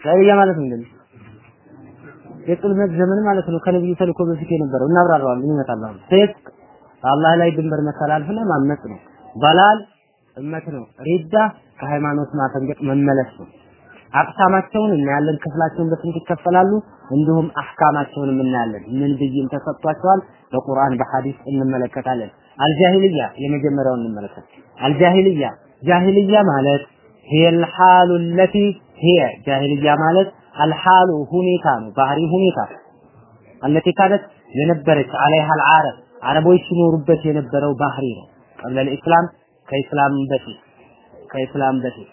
ሻዕርያ ማለት ምንድን ነው? የቅልመት ዘመን ማለት ነው። ከነብዩ ተልኮ በፊት የነበረው እናብራራዋለን ይመጣል። ሴት በአላህ ላይ ድንበር መተላለፍና ማመጽ ነው። ባላል እመት ነው። ሪዳ ከሃይማኖት ማፈንገጥ መመለስ ነው። አቅሳማቸውን እናያለን። ክፍላቸውን በስንት ይከፈላሉ? እንዲሁም አህካማቸውን እናያለን። ምን ብይን ተሰጥቷቸዋል? በቁርአን በሐዲስ እንመለከታለን። አልጃሂልያ የመጀመሪያውን እንመለከት። አልጃሂልያ ጃሂልያ ማለት ሂየ አልሓሉ ሂየ ጃሂልያ ማለት አልሓሉ ሁኔታ ነው፣ ባህሪ ሁኔታ አለቲ ካነት የነበረች አለይሃ አልዓረብ አረቦች ሲኖሩበት የነበረው ባህሪ ነው። ቀብለ ልእስላም ከኢስላም በፊት ከኢስላም በፊት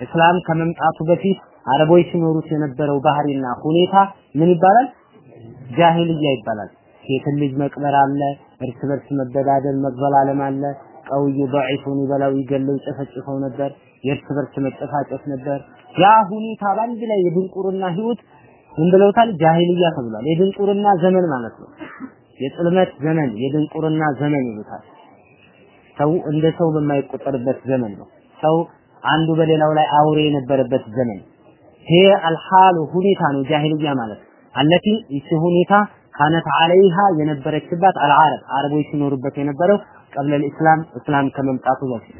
እስላም ከመምጣቱ በፊት አረቦች ሲኖሩት የነበረው ባህሪና ሁኔታ ምን ይባላል? ጃሂልያ ይባላል። ሴትን ልጅ መቅበር አለ፣ እርስ በርስ መበዳደል መበላለም አለ። ቀውዩ ضعيفውን ይበላው ይገለው ይጨፈጭፈው ነበር። የእርስ በርስ መጨፋጨፍ ነበር። ያ ሁኔታ በአንድ ላይ የድንቁርና ህይወት ምን? ጃሂልያ ተብሏል። የድንቁርና ዘመን ማለት ነው። የጽልመት ዘመን፣ የድንቁርና ዘመን ይሉታል። ሰው እንደ ሰው በማይቆጠርበት ዘመን ነው። ሰው አንዱ በሌላው ላይ አውሬ የነበረበት ዘመን ይሄ አልሐሉ ሁኔታ ነው ጃሂልያ ማለት አለቲ ይቺ ሁኔታ ካነት አለይሃ የነበረችባት አልዓረብ አረቦች ሲኖሩበት የነበረው ቀብለ ልእስላም እስላም ከመምጣቱ በፊት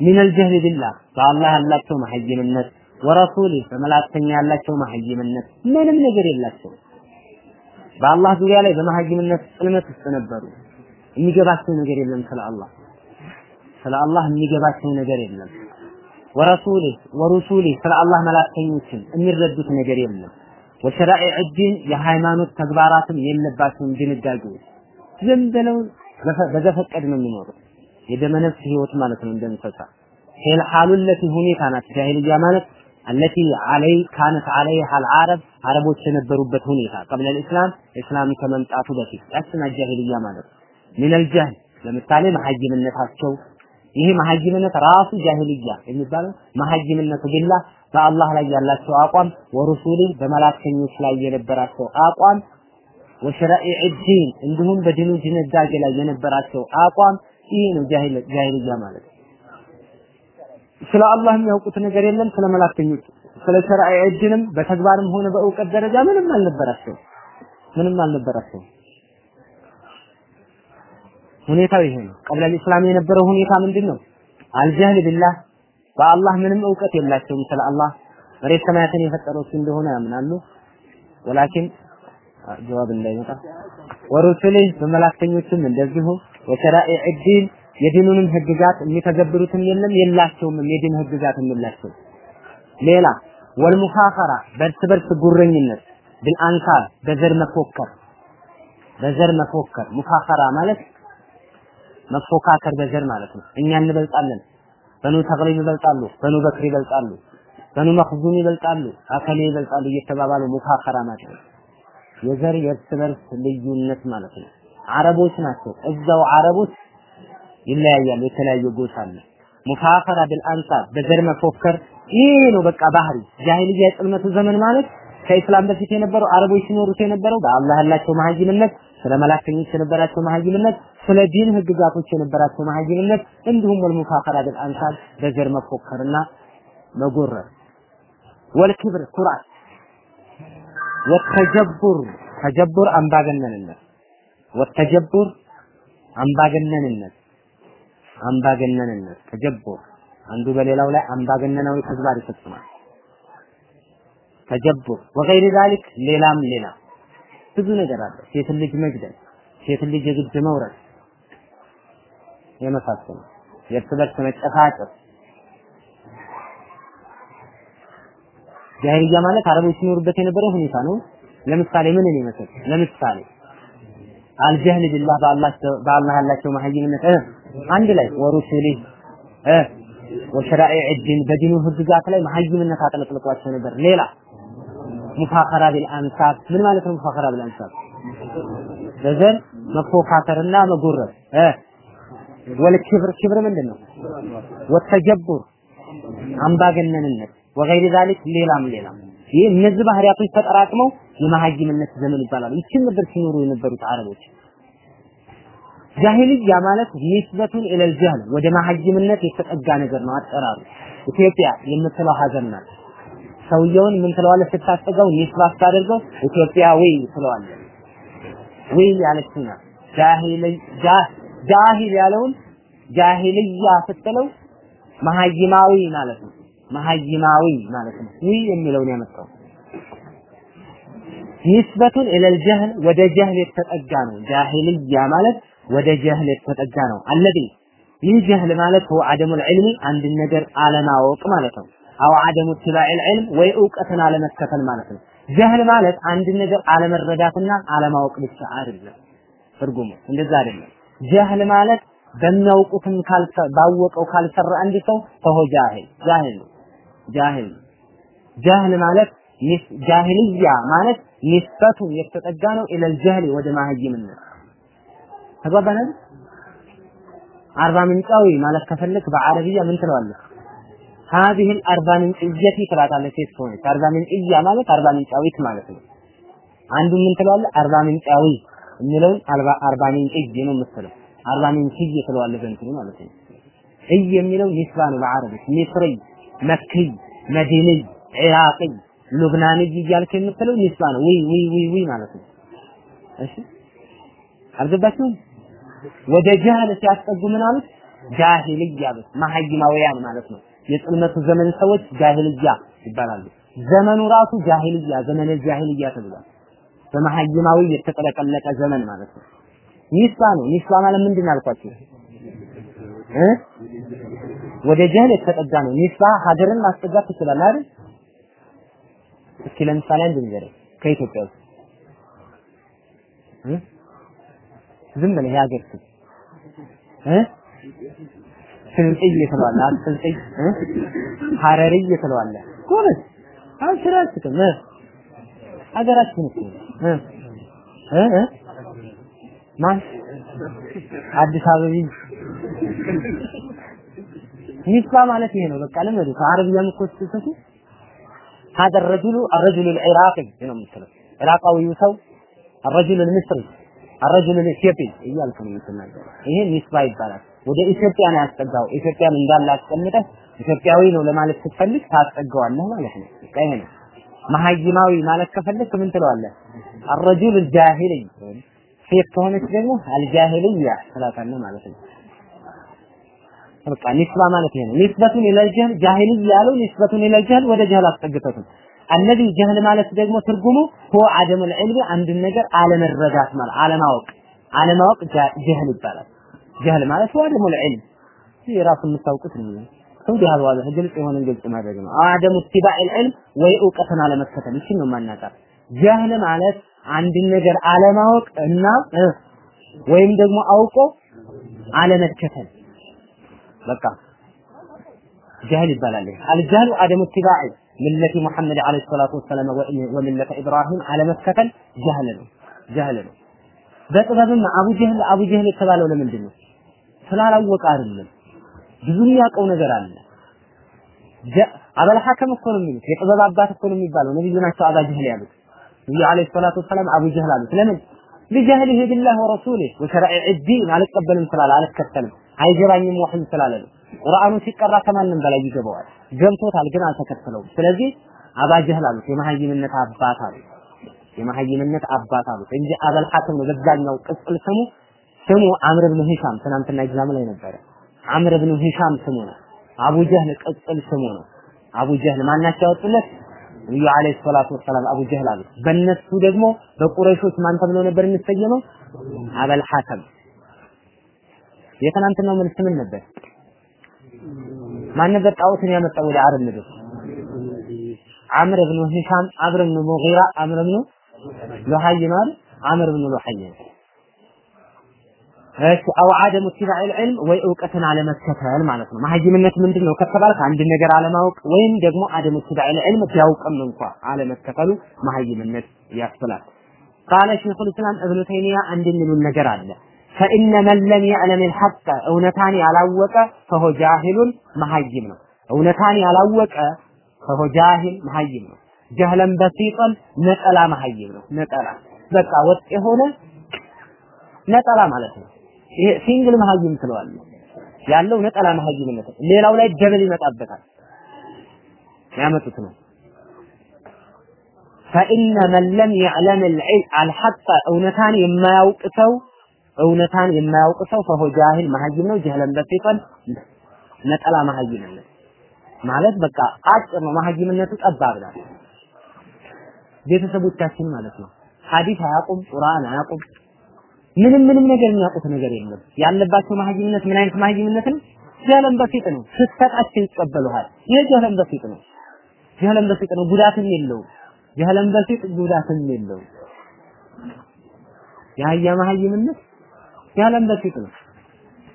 ሚን አልጀህል ቢላህ በአላህ ያላቸው መሐይምነት ወረሱሊ በመላእክተኛ ያላቸው መሐይምነት ምንም ነገር የላቸው በአላህ ዙሪያ ላይ በመሐይምነት ጽልመት ውስጥ ነበሩ። የሚገባቸው ነገር የለም ስለ አላህ። ስለ አላህ የሚገባቸው ነገር የለም። ወረሱሊ ወሩሱሊ ስለ አላህ መላእክተኞችን የሚረዱት ነገር የለም። ወሸራኢዕ ዲን የሃይማኖት ተግባራትም የለባቸውም ድንጋጌዎች። ዝም ብለው በዘፈቀድ ነው የሚኖሩት። የደመነፍስ ህይወት ማለት ነው እንደምሰሳ ሄል ሐሉ ለቲ ሁኔታ ናት ጃሂልያ ማለት አለቲ አለይ ካነት አለይሃ አልዓረብ አረቦች የነበሩበት ሁኔታ ቀብለ ልእስላም እስላም ከመምጣቱ በፊት ያስና ጃሂልያ ማለት ሚን አልጀህል ለምሳሌ መሐይምነታቸው ይሄ መሐይምነት ራሱ ጃሂልያ የሚባለው መሐይምነቱ ቢላህ በአላህ ላይ ያላቸው አቋም ወሩሱሊ በመላእክተኞች ላይ የነበራቸው አቋም ወሸራኢዕ ዲን እንዲሁም በዲኑ ድንጋጌ ላይ የነበራቸው አቋም ይሄ ነው ጃሂልያ ማለት ስለ አላህ የሚያውቁት ነገር የለም ስለ መላእክተኞች ስለ ሸራኢዕ ዲንም በተግባርም ሆነ በእውቀት ደረጃ ምንም አልነበራቸው ምንም አልነበራቸው ሁኔታው ይሄ ነው። ቀብለ ኢስላም የነበረው ሁኔታ ምንድን ነው አልጀህል ቢላህ በአላህ ምንም እውቀት የላቸውም ስለ አላህ። መሬት ሰማያትን የፈጠረው እንደሆነ ያምናሉ። ወላኪን ጀዋብ እንዳይመጣ። ወሩሱሊህ በመላእክተኞችም እንደዚሁ። ወሸራኢዕ ዲን የዲኑንም ህግጋት የሚተገብሩትም የለም የላቸውም የዲን ህግጋት የላቸው ሌላ ወልሙፋኸራ በእርስ በርስ ጉረኝነት ቢልአንሳብ በዘር መፎከር በዘር መፎከር። ሙፋኸራ ማለት መፎካከር በዘር ማለት ነው። እኛ እንበልጣለን በኑ ተቅሊብ ይበልጣሉ በኑ በክር ይበልጣሉ በኑ መኽዙም ይበልጣሉ አከሌ ይበልጣሉ እየተባባሉ ሙፋኸራ ማለት ነው። የዘር የእርስ በርስ ልዩነት ማለት ነው። አረቦች ናቸው። እዛው አረቦች ይለያያሉ። የተለያየ ጎሳ አለ። ሙፋኸራ ቢልአንሳብ በዘር መፎከር ይሄ ነው በቃ ባህሪ። ጃሂልያ የጽልመቱ ዘመን ማለት ከኢስላም በፊት የነበረው አረቦች ሲኖሩት የነበረው በአላህ ያላቸው መሀይምነት ስለ መላእክተኞች የነበራቸው መሀይምነት ስለ ዲን ህግጋቶች የነበራቸው መሀይምነት እንዲሁም ወልሙፋኸራ ቢልአንሳብ በዘር መፎከርና መጎረር። ወልክብር ኩራት ወተጀቡር ተጀቡር አምባገነንነት። ወተጀቡር አምባገነንነት አምባገነንነት ተጀቡር አንዱ በሌላው ላይ አምባገነናዊ ተግባር ይፈጽማል። ተጀቡር ወገይር ዛሊክ ሌላም ሌላ። ብዙ ነገር አለ። ሴትን ልጅ መግደል ሴትን ልጅ የግድ መውረድ የመሳሰሉ። የእርስ በርስ መጨፋጨፍ ጃሂልያ ማለት አረቦች ሲኖሩበት የነበረ ሁኔታ ነው። ለምሳሌ ምን ይመስል ለምሳሌ አልጀህል ቢላህ በአላህ በአላህ ያላቸው መሀይምነት አንድ ላይ ወሩሱሊ እ ወሸራኢዕ ዲን በዲኑ ህግጋት ላይ መሀይምነት አጥለቅልቋቸው ነበር። ሌላ ሙፋኸራ ቢልአንሳብ ምን ማለት ነው ሙፋኸራ ቢልአንሳብ በዘር መፎካከርና መጎረር እ ወልክብር ክብር ምንድን ነው ወተጀቡር አምባገነንነት። ወገይር ዛሊክ ሌላም ሌላም። ይህ እነዚህ ባህሪያቶች ተጠራቅመው የመሀይምነት ዘመን ይባላል ይችን ነበር ሲኖሩ የነበሩት አረቦች ጃሂልያ ማለት ኒስበቱን ኢለል ጀህል ወደ መሀይምነት የተጠጋ ነገር ነው አጠራሩ። ኢትዮጵያ የምትለው ሀገር ናት። ሰውየውን ምን ትለዋለህ? ስታስጠጋው ኒስባ ስታደርገው ኢትዮጵያዊ ትለዋለህ። ወይ ያለችና ጃሂል ያለውን ጃሂልያ ስትለው መሀይማዊ ማለት ነው። መሀይማዊ ማለት ነው። ይህ የሚለውን ያመጣው። ኒስበቱን ኢለል ጀህል ወደ ጀህል የተጠጋ ነው። ጃሂልያ ማለት ወደ ጀህል የተጠጋ ነው። አለዚ ይህ ጀህል ማለት ሁ አደሙል ዒልሚ አንድን ነገር አለማወቅ ማለት ነው። አው አደሙ ትባዒል ዒልም ወይ እውቀትን አለመከተል ማለት ነው። ጀህል ማለት አንድን ነገር አለመረዳትና አለማወቅ ብቻ አይደለም። ትርጉሙ እንደዛ አይደለም። ጀህል ማለት በሚያውቁትም ባወቀው ካልሰራ አንድ ሰው ፈሆ ጃሂል ጃሂል ነው። ጃህል ማለት ጃሂልያ ማለት ኒስበቱ የተጠጋ ነው ኢለል ጀህል ወደ ማህይምነት ተግባባናል አርባ ምንጫዊ ማለት ከፈለክ በአረብያ ምን ትለዋለህ هذه الأربع ምንጭየቲ ትላታለህ ሴት ከሆነች አርባ ምንጭያ ማለት አርባ ምንጫዊት ማለት ነው አንዱ ምን ትለዋለህ አርባ ምንጫዊ የሚለውን አርባ ምንጭይ ነው የምትለው አርባ ምንጭይ ትለዋለህ በእንትኑ ማለት ነው እይ የሚለው ኒስባ ነው በአረብኛ ሚስሪ መክይ መዲኒ ኢራቂ ሉብናኒ እያልክ የምትለው ኒስባ ነው ዊ ዊ ዊ ዊ ማለት ነው እሺ አልገባችሁም ወደ ጃህል ሲያስጠጉ ምን አሉት? ጃሂልያ ብስ መሀይማውያን ማለት ነው። የጽልመቱ ዘመን ሰዎች ጃሂልያ ይባላሉ። ዘመኑ ራሱ ጃሂልያ ዘመነ ጃሂልያ ተብሏል። በመሀይማዊ የተጠለቀለቀ ዘመን ማለት ነው። ኒስባ ነው። ኒስባ ማለት ምንድን አልኳችሁ? እ? ወደ ጀህል የተጠጋ ነው። ኒስባ ሀገርን ማስጠጋት ትችላለህ አይደል? እስኪ ለምሳሌ አንድ ንገረኝ። ከኢትዮጵያ ውስጥ ዝም ብለህ የሀገር ስም እ ስልጥይ ትለዋለህ አስልጥይ እ ሀረርይ ትለዋለህ ጎበዝ አልስራስትም እ ሀገራችን እኮ እ እ እ ማን አዲስ አበባ ኒስባ ማለት ይሄ ነው በቃ ለመዱት አረብያም እኮ ስትሰቱ هذا الرجل الرجل العراقي ነው የምትለው ኢራቃዊው ሰው الرجل المصري አረጁል ኢትዮጵይ እያልክ ነው የምትናገረው። ይሄ ሚስባ ይባላል። ወደ ኢትዮጵያ ነው ያስጠጋው። ኢትዮጵያን እንዳለ አስቀምጠህ ኢትዮጵያዊ ነው ለማለት ስትፈልግ ታስጠጋዋለህ ማለት ነው። በቃ ይሄ ነው መሀይማዊ ማለት ከፈለግክ ምን ትለዋለህ? አረጁል ጃሂልይ ሴት ከሆነች ደግሞ አልጃሂልያ ትላታለህ ማለት ነው። በቃ ኒስባ ማለት ይሄ ነው። ኒስበቱን ኢለል ጃሂል ያለው ኒስበቱን ኢለል ጃሂል ወደ ጃህል አስጠግተቱን አለዚ ጀህል ማለት ደግሞ ትርጉሙ ሆ አደሙል ዒልም አንድን ነገር አለመረዳት ማለት አለማወቅ። አለማወቅ جهل ይባላል። جهل ማለት هو عدم العلم ይህ ራሱ የምታውቁት ነው። ሰው ዲያል ዋለ ግልጽ የሆነ ግልጽ ማድረግ ነው። عدم اتباع العلم ወይ እውቀትን አለመከተል። እሺ ነው ማናቃት جهل ማለት አንድን ነገር አለማወቅ እና ወይም ደግሞ አውቆ አለመከተል። በቃ جهل ይባላል الجهل عدم اتباع ملة محمد عليه الصلاة والسلام وملة إبراهيم አለመከተል ጀህል ነው ጀህል ነው በጥበብም አቡ ጀህል አቡ ጀህል የተባለው ለምንድን ነው ስላላወቀ አይደለም ብዙ የሚያውቀው ነገር አለ አበል ሐከም እኮ ነው የሚሉት የጥበብ አባት እኮ ነው የሚባለው ነብዩ ናቸው አባ ጀህል ያሉት ነብዩ አለይሂ ሰላቱ ወሰላም አቡ ጀህል አሉት ለምን ሊጀህልህ ቢላህ ወረሱሊህ ወሸራኢዕ ዲን አልቀበልም ስላለ አልከተልም አይገባኝም ወህይ ስላለ ነው ቁርአኑ ሲቀራ ከማንም በላይ ይገባዋል። ገብቶታል ግን አልተከተለውም። ስለዚህ አባ ጀህል አሉት የመሀይምነት አባት አሉት የመሀይምነት አባት አሉት። እንጂ አበል ሐከም ነው በዛኛው ቅጽል ስሙ። ስሙ አምር ብን ሂሻም ትናንትና ኤግዛም ላይ ነበረ። አምር ብን ሂሻም ስሙ ነው። አቡ ጀህል ቅጽል ስሙ ነው። አቡ ጀህል ማናቸው ያወጡለት? ነብዩ አለይሂ ሰላቱ ወሰላም አቡ ጀህል አሉት። በእነሱ ደግሞ በቁረይሾች ማን ተብሎ ነበር የሚሰየመው? አበል ሐከም የትናንትናው መልስ ምን ነበር ማን ነበር ጣዖትን ያመጣው ወደ አረብ ምድር አምር ብኑ ሂሻም አምር ብኑ ሙጊራ አምር ብኑ ሉሐይ ነው አይደል አምር ብኑ ሉሐይ እሺ አው አደሙ ኢትባዕ العلم ወይ እውቀትን አለመከተል ማለት ነው መሀይምነት ምንድን ነው ከተባልክ አንድ ነገር አለማወቅ ወይም ደግሞ አደሙ ኢትባዕ العلم ቢያውቅም እንኳ አለመከተሉ መሀይምነት ያስብላል ቃለ ሸይኹል ኢስላም እብኑ ተይሚያ አንድ የሚሉን ነገር አለ ፈኢነ መን ለም ያዕለም الحق እውነታን ያላወቀ ፈሆ ጃሂሉን መሀይም ነው እውነታን ያላወቀ ፈሆ ጃሂል መሀይም ነው ጀህለን በሲጠን ነጠላ መሀይም ነው ነጠላ በቃ ወጥ የሆነ ነጠላ ማለት ነው ይሄ ሲንግል መሀይም ትለዋለህ ያለው ነጠላ መሀይምነት ሌላው ላይ ደብል ይመጣበታል ያመጡት ነው ፈኢነ መን ለም የዕለም አልሐቀ እውነታን የማያውቅ ሰው እውነታን የማያውቅ ሰው ፈሆ ጃሂል መሀይም ነው። ጀህለን በፊቀን ነጠላ መሀይምነት ማለት በቃ አጭር ነው። መሀይምነቱ ጠባብ ናት። ቤተሰቦቻችን ማለት ነው ሐዲስ አያውቁም፣ ቁርአን አያውቁም፣ ምንም ምንም ነገር የሚያውቁት ነገር የለም። ያለባቸው መሀይምነት ምን አይነት መሀይምነት ነው? ጀህለን በፊት ነው። ስትሰጣቸው ይቀበሉሃል። ይህ ጀህለን በፊት ነው። جهلا بسيطا ነው። ጉዳትም የለውም። جهلا بسيطا ጉዳትም የለውም። የአህያ መሀይምነት جهلا بسيطا ነው።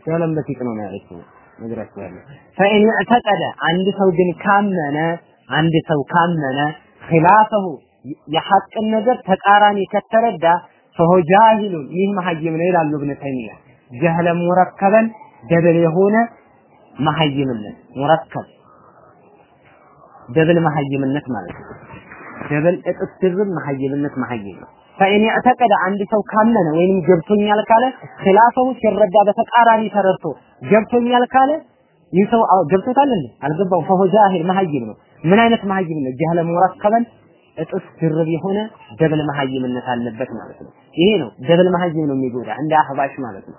جهلا بسيطا ነው ያለችው ነግራችኋለሁ። فإن اعتقد አንድ ሰው ግን ካመነ አንድ ሰው ካመነ خلافه የሐቅን ነገር ተቃራኒ ከተረዳ فهو جاهل ይህ መሀይም ነው ይላሉ ኢብኑ ተይሚያ جهلا مركبا double የሆነ መሀይምነት مركب double መሀይምነት ማለት ነው። double እጥፍ ድርብ መሀይምነት መሀይም ነው። فإن اعتقد አንድ ሰው ካመነ ወይንም ገብቶኛል ካለ خلافه ሲረዳ በተቃራኒ ተረድቶ ገብቶኛል ካለ ይህ ሰው ገብቶታል እንዴ አልገባው فهو جاهل መሀይም ነው። ምን አይነት መሀይም ነው? جهلا مركبا እጥፍ ድርብ የሆነ double መሀይምነት አለበት ማለት ነው። ይሄ ነው double መሀይም ነው የሚጎዳ እንደ አህባሽ ማለት ነው።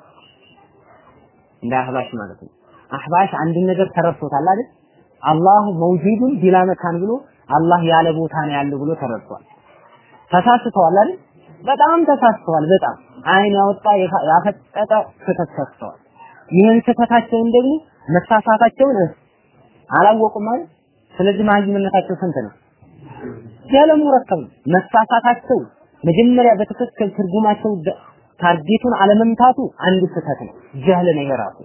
እንደ አህባሽ ማለት ነው። አህባሽ አንድን ነገር ተረድቶታል አይደል? አላሁ መውጁዱን ቢላ መካን ብሎ አላህ ያለ ቦታ ነው ያለው ብሎ ተረድቷል። ተሳስተዋል አይደል? በጣም ተሳስተዋል። በጣም አይን ያወጣ ያፈጠጠ ስህተት ሰርተዋል። ይህን ስህተታቸውን ደግሞ መሳሳታቸውን አላወቁም ማለት ስለዚህ መሀይምነታቸው ስንት ነው? ያለ ሙረከብ መሳሳታቸው መጀመሪያ በትክክል ትርጉማቸው ታርጌቱን አለመምታቱ አንድ ስህተት ነው። ጀህል ነው የራሱ።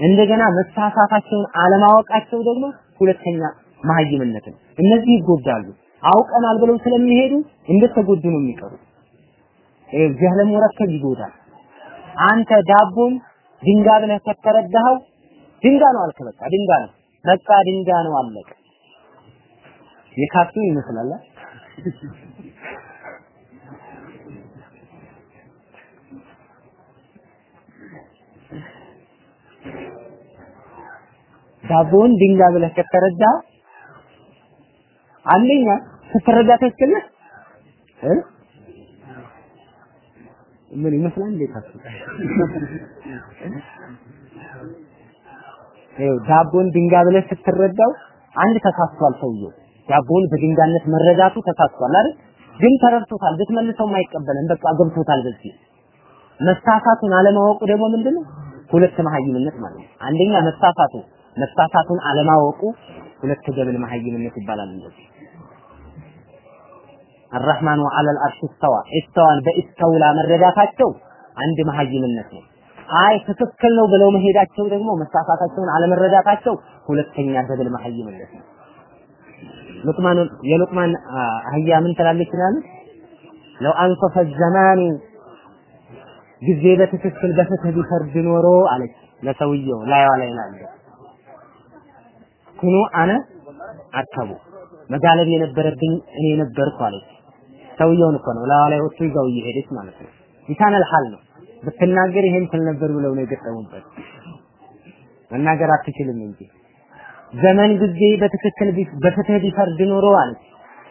እንደገና መሳሳታቸውን አለማወቃቸው ደግሞ ሁለተኛ መሀይምነት ነው። እነዚህ ይጎዳሉ። አውቀናል ብለው ስለሚሄዱ እንደተጎዱ ነው የሚቀሩት። ይሄ ጀህል ሙረከብ ይጎዳል። አንተ ዳቦን ድንጋ ብለህ ከተረዳኸው ድንጋ ነው አልክ። በቃ ድንጋ ነው በቃ ድንጋ ነው አለቀ። የካሱ ይመስላል ዳቦን ድንጋ ብለህ ከተረዳ አንደኛ ስትረዳ ትክክል እ ምን ይመስላል? እንዴ ካሱ ይኸው ዳቦን ድንጋ ብለህ ስትረዳው አንድ ተሳስቷል ሰውየው። ዳቦን በድንጋነት መረዳቱ ተሳስቷል አይደል? ግን ተረድቶታል። ብትመልሰውም አይቀበልም። በቃ ገብቶታል በዚህ። መሳሳቱን አለማወቁ ደግሞ ምንድነው? ሁለት መሀይምነት ማለት ነው። አንደኛ መሳሳቱ መሳሳቱን አለማወቁ ሁለት double መሀይምነት ይባላል እንደዚህ الرحمن على العرش استوى استوى ን በ استولى መረዳታቸው አንድ መሀይምነት ነው። አይ ትክክል ነው ብለው መሄዳቸው ደግሞ መሳሳታቸውን አለመረዳታቸው ሁለተኛ double መሀይምነት ነው። ሉቅማን የሉቅማን አህያ ምን ትላለች ይላል لو أنصف الزمان ጊዜ በትክክል በፍትህ ቢፈርድ ኖሮ አለች ለሰውየው ላይዋ ላይ ላለ። ኩኑ አነ አከቡ መጋለብ የነበረብኝ እኔ ነበርኩ አለች ሰውየውን እኮ ነው ወጥቶ ይዛው እየሄደች ማለት ነው። ይሳነል ሐል ነው። ብትናገር ይሄን ትል ነበር ብለው ነው የገጠሙበት። መናገር አትችልም እንጂ። ዘመን ጊዜ በትክክል በፍትህ ቢፈርድ ኖሮ አለች።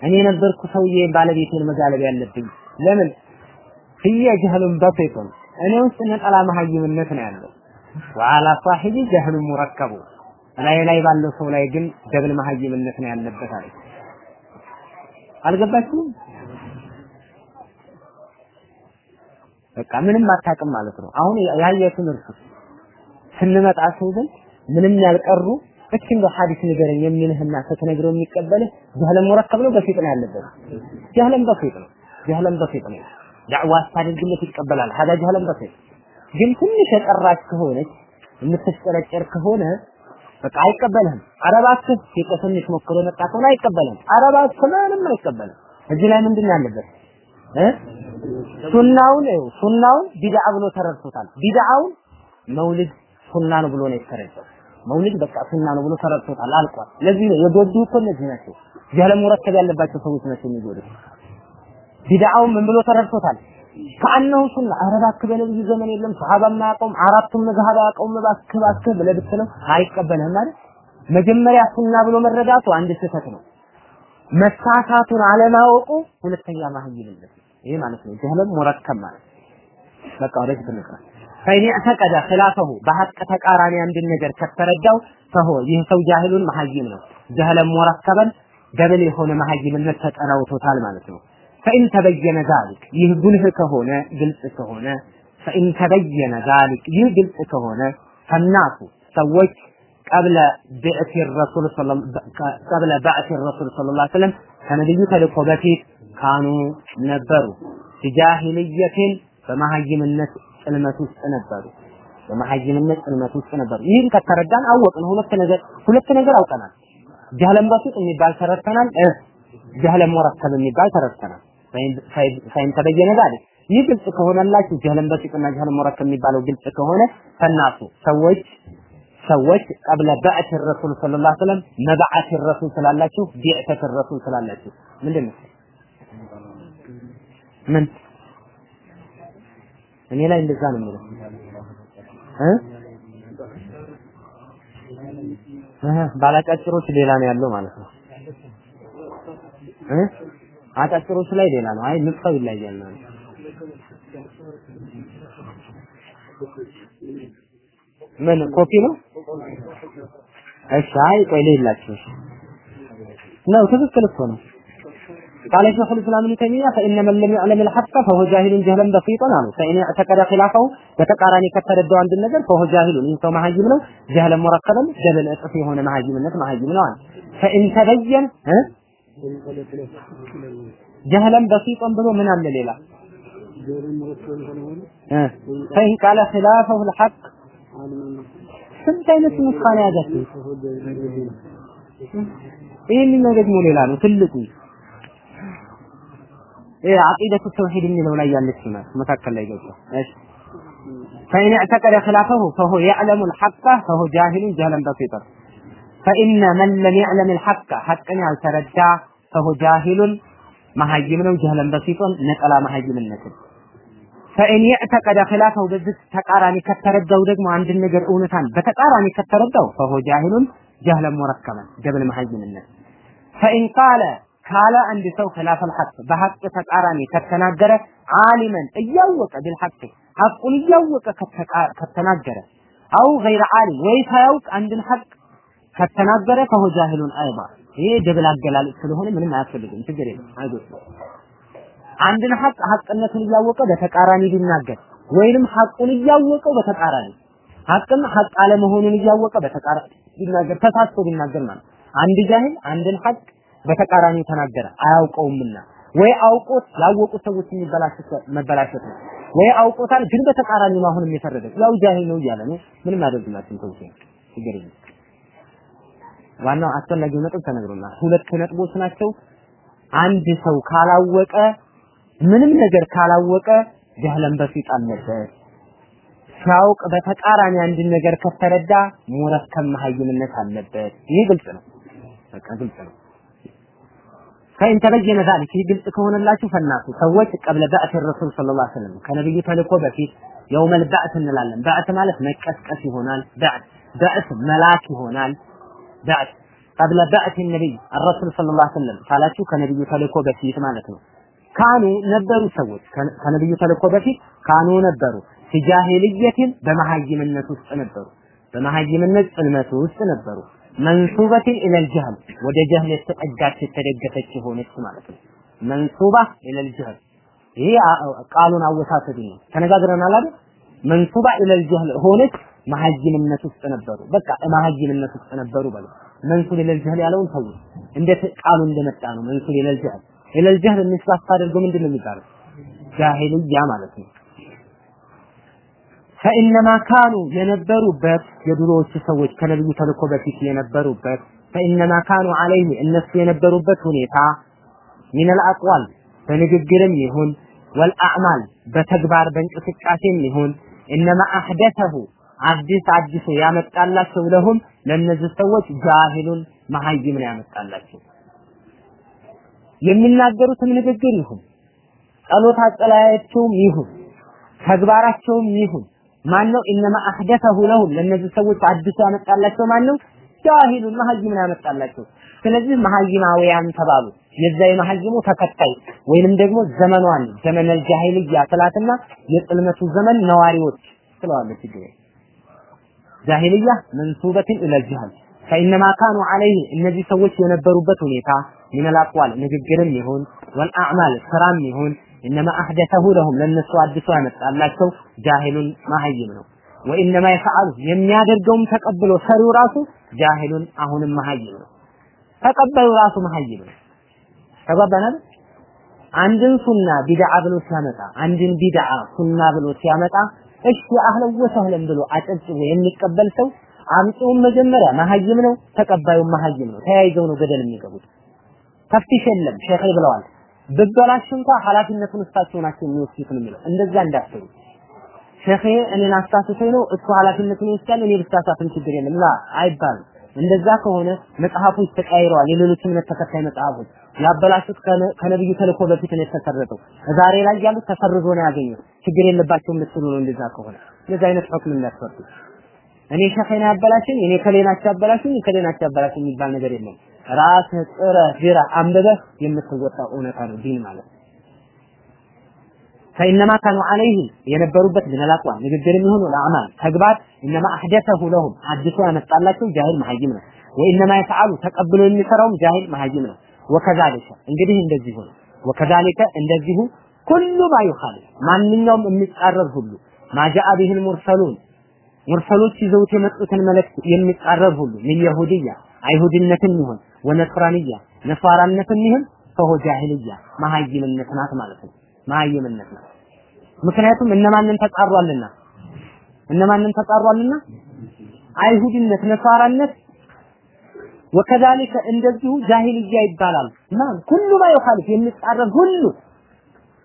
እኔ ነበርኩ ሰውዬ ባለቤቴን መጋለብ ያለብኝ። ለምን? ህየ ጀህሉን በፊቱን እኔ ውስጥ ነጠላ መሀይምነት ነው ያለው። ወአላ ሳሂቢ ጀህሉ ሙረከቡ። ላይ ላይ ባለው ሰው ላይ ግን ደብል መሀይምነት ነው ያለበት አለች። አልገባችሁም በቃ ምንም አታውቅም ማለት ነው። አሁን ያየ ትምህርት ስንመጣ ሰው ዘንድ ምንም ያልቀሩ እቺ እንደ ሐዲስ ንገረኝ የሚልህና ስትነግረው የሚቀበልህ ጀህለን ሙረከብ ነው? በፊት ነው ያለበት። ጀህለን በፊት ነው። ጀህለን በፊት ነው። ዳዕዋ ስታደርግለት ይቀበላል። ሀዳ ጀህለን በፊት ግን ትንሽ የቀራች ከሆነች የምትጨረጨር ከሆነ በቃ አይቀበልህም። አረባክህ የቆሰንሽ ሞክሮ መጣ ከሆነ አይቀበልህም። አረባክህ ምንም አይቀበልም እዚህ ላይ ምንድን ያለበት ሱናውን ሱናውን ቢድዓ ብሎ ተረድቶታል። ቢድዓውን መውሊድ ሱና ነው ብሎ ነው የተረዳው። መውሊድ በቃ ሱና ነው ብሎ ተረድቶታል። አልቋል። ለዚህ ነው የጎዱ እኮ እነዚህ ናቸው። ጀህለ ሙረከብ ያለባቸው ሰዎች ናቸው የሚጎዱት። ቢድዓውን ምን ብሎ ተረድቶታል? ከአነሁ ሱና። ኧረ እባክህ በነብዩ ዘመን የለም። ሰሃባ የማያውቀውም አራቱም መዝሀብ አያውቀውም። እባክህ እባክህ ብለህ ብትለው አይቀበልህም አይደል? መጀመሪያ ሱና ብሎ መረዳቱ አንድ ስህተት ነው። መሳሳቱን አለማወቁ ሁለተኛ መሀይምነት ይሄ ማለት ነው። ጀህለም ሙረከብ ማለት በቃ ወደፊት እንቅራ فإن اعتقد خلافه በሐቅ ተቃራኒ አንድን ነገር ከተረዳው فهو ይህ ሰው جاهل መሀይም ነው። جهلا مركبا double የሆነ መሀይምነት ተጠናውቶታል ማለት ነው። فإن تبين ذلك ይህ ጉልህ ከሆነ ግልጽ ከሆነ فإن تبين ذلك ይህ ግልጽ ከሆነ فالناس ሰዎች قبل بعثة الرسول قبل بعثة الرسول صلى الله عليه وسلم ከነብዩ ተልኮ በፊት ካኑ ነበሩ ቢጃሂልየትን በመሀይምነት ጽልመት ውስጥ ነበሩ። በመሀይምነት ጽልመት ውስጥ ነበሩ። ይህን ከተረዳን አወቅን። ሁለት ነገር ሁለት ነገር አውቀናል። ጀህለን በሱጥ የሚባል ተረድተናል። ጀህለን ሙረከብ የሚባል ተረድተናል። ፈይን ተበየነ ዛሊክ ይህ ግልጽ ከሆነላችሁ ጀህለን በሱጥና ጀህለን ሙረከብ የሚባለው ግልጽ ከሆነ ፈናሱ ሰዎች ሰዎች ቀብለ በዕት ረሱል ሰለላሁ ዐለይሂ ወሰለም መብዓት ረሱል ስላላችሁ ቢዕተት ረሱል ስላላችሁ ምንድን ነው ምን? እኔ ላይ እንደዛ ነው የሚለው እ? ባላጫጭሮች ሌላ ነው ያለው ማለት ነው። እ? አጫጭሮች ላይ ሌላ ነው። አይ ንጥፈው ይለያል ማለት ምን ኮፒ ነው? እሺ አይ ቆይ ሌላችሁ ነው ትክክል እኮ ነው። قال شيخ الاسلام ابن تيميه فان من لم يعلم الحق فهو جاهل جهلا بسيطا አሉ فان اعتقد خلافه በተቃራኒ ከተረዳው አንድ ነገር فهو جاهل ይህ ሰው መሀይም ነው جهلا مركبا ደብል እጥፍ የሆነ መሀይምነት መሀይም ነው አለ فان تبين جهلا بسيطا ብሎ ምን አለ ሌላ فإن قال خلافه الحق ስንት አይነት ኑስኻ ነው ያዛችሁ? ይህንኛው ደግሞ ሌላ ነው ትልቁ ይሄ አቂደቱ ተውሂድ የሚለው ላይ ያለች ናት መካከል ላይ ገብቶ እሺ فإن اعتقد خلافه فهو يعلم الحق فهو جاهل جهلا بسيطا فإن من لم يعلم الحق حقا ያልተረዳ فهو جاهل መሀይም ነው ጀህለን በሲጦን ነጠላ መሀይምነትን ፈኢን የዕተቀደ ኺላፈው በዚህ ተቃራኒ ከተረዳው ደግሞ አንድን ነገር እውነታን በተቃራኒ ከተረዳው ፈሆ ጃሂሉን ጀህለን ሙረከበን ደብል መሀይምነት ፈኢን ቃለ ካለ አንድ ሰው ኺላፈል ሐቅ በሐቅ ተቃራኒ ከተናገረ ዓሊመን እያወቀ ቢልሐቅ ሐቁን እያወቀ ከተናገረ አው ገይረ ዓሊም ወይ ሳያውቅ አንድን ሐቅ ከተናገረ ፈሆ ጃሂሉን አይባ። ይሄ double አገላለጽ ስለሆነ ምንም አያስፈልግም ችግር የለም አይዞህ አንድን ሐቅ ሐቅነቱን እያወቀ በተቃራኒ ቢናገር ወይንም ሐቁን እያወቀው በተቃራኒ ሐቅን ሐቅ አለመሆኑን እያወቀ በተቃራኒ ቢናገር ተሳስቶ ቢናገር ማለት አንድ جاهل አንድን ሐቅ በተቃራኒ ተናገረ። አያውቀውምና። ወይ አውቆት ላወቁ ሰዎች የሚበላሸት መበላሸት ነው። ወይ አውቆታል ግን በተቃራኒ ነው አሁንም የፈረደው ያው جاهل ነው እያለ ነው። ምንም አያደርግላችሁም ሰዎች ችግር ዋናው አስፈላጊው ነጥብ ተነግሮናል። ሁለት ነጥቦች ናቸው። አንድ ሰው ካላወቀ ምንም ነገር ካላወቀ ጀህለን በፊት አለበት ሲያውቅ በተቃራኒ አንድን ነገር ከተረዳ ሙረከብ መሀይምነት አለበት። ይህ ግልጽ ነው። በቃ ግልጽ ነው فإن تبين ذلك في قلت كون الله شوف الناس. سويت قبل بعث الرسول صلى الله عليه وسلم. كان بيجي تلقوا بفيت يوم البعث ان العلم بعث مالك مكس كسي هنال بعث. بعث ملاك هنال بعث. قبل بعث النبي الرسول صلى الله عليه وسلم. فلا شو؟ كان بيجي تلقوا بفيت مالك. كانوا نبدأوا سويت. كان بيجي تلقوا بفيت كانوا نبدأوا في جاهلية بمهاجم النسوس نبدأوا بمهاجم النسوس نبدأوا መንሱበትን ኢለል ጀህል ወደ ጀህል የተጠጋች የተደገፈች የሆነች ማለት ነው። መንሱባ ኢለል ይሄ ቃሉን አወሳሰዱ ነው። ተነጋግረናል አይደል? መንሱባ ኢለል ጀህል ሆነች መሀይምነት ውስጥ ነበሩ። በቃ መሀይምነት ውስጥ ነበሩ በሉ። መንሱብ ኢለል ያለውን ተው እንዴት ቃሉ እንደመጣ ነው መንሱብ ኢለል ጀህል። ንስባት አድርገው ምንድን ነው የሚባለው? ጃሂልያ ማለት ነው ፈኢነማ ካኑ የነበሩበት የድሮዎቹ ሰዎች ከነብዩ ተልኮ በፊት የነበሩበት ፈኢነማ ካኑ አለይህ እነሱ የነበሩበት ሁኔታ ሚነል አቅዋል በንግግርም ይሁን ወልአዕማል በተግባር በእንቅስቃሴም ይሁን እነማ አህደተሁ አዲስ አዲሱ ያመጣላቸው ለሁም ለእነዚህ ሰዎች ጃሂሉን መሀይም ያመጣላቸው። የሚናገሩትም ንግግር ይሁን ጸሎት አጸላያቸውም ይሁን ተግባራቸውም ይሁን ማን ነው እነማ አህደተሁ ለሁም። ለእነዚህ ሰዎች አዲሱ ያመጣላቸው ማን ነው ጃሂሉን መሀይም ነው ያመጣላቸው። ስለዚህ መሀይማውያን ተባሉ። የዛ የመሐይሙ ተከታይ ወይንም ደግሞ ዘመኗን ዘመነል ጃሂልያ ትላትና የጽልመቱ ዘመን ነዋሪዎች ትለዋለች ይገኝ ጃሂልያ መንሱበትን ኢለል ጀህል ፈኢነማ ካኑ ዐለይህ እነዚህ ሰዎች የነበሩበት ሁኔታ ሚነል አቅዋል ንግግርም ይሁን ወልአዕማል ስራም ይሁን እነማ አህደተሁ ለሁም ለነሱ አድሶ ያመጣላቸው ጃሂሉን መሐይም ነው። ወኢነማ የፈዓሉ የሚያደርገውም ተቀብሎ ሰሪው ራሱ ጃሂሉን አሁንም መሐይም ነው። ተቀባዩ ራሱ መሐይም ነው። ተግባባናል? አንድን ሱና ቢድዓ ብሎ ሲያመጣ አንድን ቢድዓ ሱና ብሎ ሲያመጣ እሺ አህለን ወሰህለን ብሎ አጨብጭቦ የሚቀበል ሰው አምጪውን መጀመሪያ መሐይም ነው፣ ተቀባዩም መሐይም ነው። ተያይዘው ነው ገደል የሚገቡት። ተፍቲሽ የለም ሼኼ ብለዋል። ብበላሽ እንኳ ኃላፊነቱን እሳቸው ናቸው የሚወስዱት ነው የሚለው። እንደዛ እንዳትሉ። ሼኼ እኔን አሳስቶኝ ነው እሱ ኃላፊነቱን ይወስዳል፣ እኔ ብሳሳትም ችግር የለም ላ አይባልም። እንደዛ ከሆነ መጽሐፎች ተቀያይረዋል። የሌሎች እምነት ተከታይ መጽሐፎች ያበላሹት ከነብዩ ተልኮ በፊት ነው የተሰረዘው። ዛሬ ላይ ያሉት ተሰርዞ ነው ያገኙት። ችግር የለባቸውም የምትሉ ነው። እንደዛ ከሆነ እንደዛ አይነት ሁክም እንዳትፈርዱ። እኔ ሸኸና ያበላሽኝ እኔ ከሌናቸው ያበላሽኝ ከሌናቸው ያበላሽኝ የሚባል ነገር የለም። ራስህ ጥረህ ግረህ አንብበህ የምትወጣው እውነታ ነው ዲን ማለት فإنما كانوا عليه የነበሩበት ምን አቋም ንግግርም ይሁን الأعمال ተግባር إنما أحدثه لهم አዲሱ ያመጣላቸው جاهل መሐይም ነው። وإنما يفعله ተቀብሎ የሚሰራውም جاهل መሐይም ነው። وكذلك እንግዲህ እንደዚሁ ነው። وكذلك እንደዚሁ كل ما يخالف ማንኛውም የሚጻረር ሁሉ ما جاء به المرسلون ሙርሰሎች ይዘውት የመጡትን መልእክት የሚጻረር ሁሉ من يهودية አይሁድነትም ይሁን ونصرانية ነሷራነትም ይሁን ፈሆ ጃሂልያ መሐይምነት ናት ማለት ነው። መሐይምነት ናት። ምክንያቱም እነማንን ተጻሯልና እነማንን ተጻሯልና አይሁድነት፣ ነሷራነት ወከዛሊከ እንደዚሁ ጃሂልያ ይባላል። ማን ኩሉ ማ ይኻሊፍ የሚጻረር ሁሉ